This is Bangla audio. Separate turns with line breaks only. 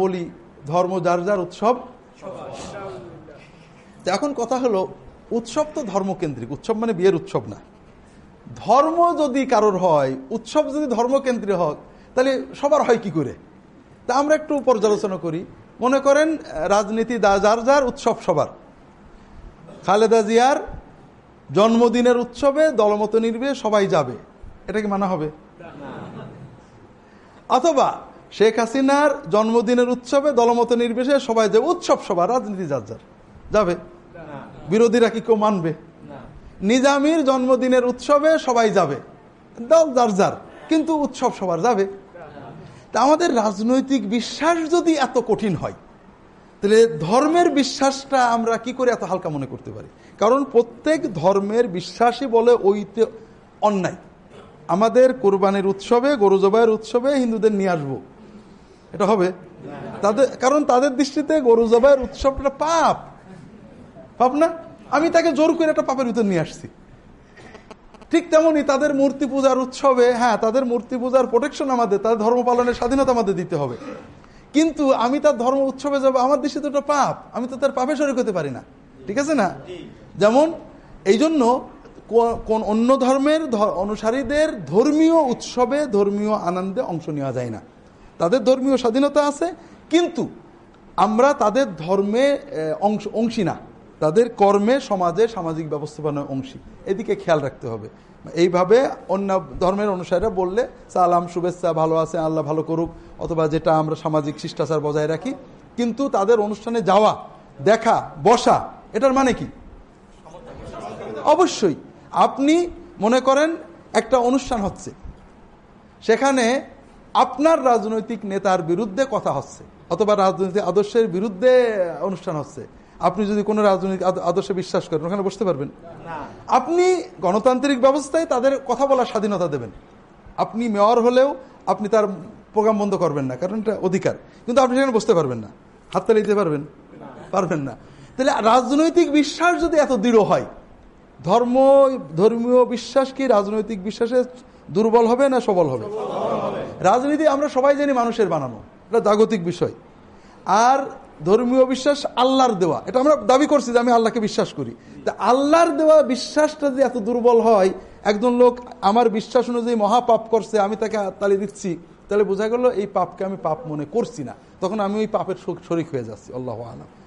বলি ধর্ম যার যার উৎসব। এখন কথা হলো উৎসব তো ধর্মকেন্দ্রিক উৎসব মানে বিয়ের উৎসব না। ধর্ম যদি কারোর হয় উৎসব যদি ধর্মকেন্দ্রিক হয় তাহলে সবার হয় কি করে? তা আমরা একটু পর্যালোচনা করি। মনে করেন রাজনীতি দা যার যার উৎসব সবার। খালেদা জিয়ার জন্মদিনের উৎসবে দলমত নির্বে সবাই যাবে। এটা কি মানা হবে? অথবা শেখ হাসিনার জন্মদিনের উৎসবে দলমত নির্বিশেষে সবাই যাবে উৎসব সবার রাজনীতি যার যার যাবে? বিরোধীরা কি কেউ মানবে? নিজামির জন্মদিনের উৎসবে সবাই যাবে। দল যার যার, কিন্তু উৎসব সবার যাবে। তা আমাদের রাজনৈতিক বিশ্বাস যদি এত কঠিন হয়, তাহলে ধর্মের বিশ্বাসটা আমরা কি করে এত হালকা মনে করতে পারি? কারণ প্রত্যেক ধর্মের বিশ্বাসই বলে ওইতে অন্যায়। আমাদের কোরবানির উৎসবে, গরু জবাইয়ের উৎসবে হিন্দুদের নিয়ে আসব। এটা হবে। তাদের, কারণ তাদের দৃষ্টিতে গরু জবাইয়ের উৎসবটা পাপ। পাপ না? আমি তাকে জোর করে একটা পাপের ভিতর নিয়ে আসছি। ঠিক তেমনই তাদের মূর্তি পূজার উৎসবে হ্যাঁ তাদের মূর্তি পূজার প্রোটেকশন আমাদের, তাদের ধর্ম পালনের স্বাধীনতা আমাদের দিতে হবে। কিন্তু আমি তার ধর্ম উৎসবে যাব, আমার দৃষ্টিতে ওটা পাপ। আমি তো তার পাপে শরিক হতে পারি না। ঠিক আছে না? যেমন এই জন্য কোন অন্য ধর্মের অনুসারীদের ধর্মীয় উৎসবে ধর্মীয় আনন্দে অংশ নেওয়া যায় না। তাদের ধর্মীয় স্বাধীনতা আছে, কিন্তু আমরা তাদের ধর্মে অংশ, অংশী না। তাদের কর্মে সমাজে সামাজিক ব্যবস্থাপনার অংশী। এদিকে খেয়াল রাখতে হবে। এইভাবে অন্য ধর্মের অনুসারীরা বললে, সালাম, শুভেচ্ছা, ভালো আছে আল্লাহ ভালো করুক, অথবা যেটা আমরা সামাজিক শিষ্টাচার বজায় রাখি। কিন্তু তাদের অনুষ্ঠানে যাওয়া, দেখা, বসা, এটার মানে কি? অবশ্যই। আপনি মনে করেন একটা অনুষ্ঠান হচ্ছে। সেখানে আপনার রাজনৈতিক নেতার বিরুদ্ধে কথা হচ্ছে অথবা রাজনৈতিক আদর্শের বিরুদ্ধে অনুষ্ঠান হচ্ছে। আপনি যদি কোনো রাজনৈতিক আদর্শে বিশ্বাস করেন ওখানে বসতে পারবেন। আপনি গণতান্ত্রিক ব্যবস্থায় তাদের কথা বলার স্বাধীনতা দেবেন। আপনি মেয়র হলেও আপনি তার প্রোগ্রাম বন্ধ করবেন না কারণ এটা অধিকার। কিন্তু আপনি সেখানে বসতে পারবেন না। হাততালি দিতে পারবেন? পারবেন না। তাহলে রাজনৈতিক বিশ্বাস যদি এত দৃঢ় হয় ধর্ম ধর্মীয় বিশ্বাস কি রাজনৈতিক বিশ্বাসে দুর্বল হবে না সবল হবে। রাজনীতি আমরা সবাই জানি মানুষের বানানো। এটা জাগতিক বিষয়। আর ধর্মীয় বিশ্বাস আল্লাহর দেওয়া। এটা আমরা দাবি করছি যে আমি আল্লাহকে বিশ্বাস করি। তা আল্লাহর দেওয়া বিশ্বাসটা যদি এত দুর্বল হয়, একজন লোক আমার বিশ্বাস অনুযায়ী মহাপাপ করছে, আমি তাকে তালি দিচ্ছি, তাহলে বোঝা গেল এই পাপকে আমি পাপ মনে করছি না। তখন আমি ওই পাপের শরিক হয়ে যাচ্ছি। আল্লাহ আলম।